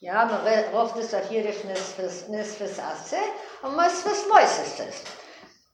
Ja, man ruft es auf Jiddisch Nisfes Asse, und was was weiß ist das?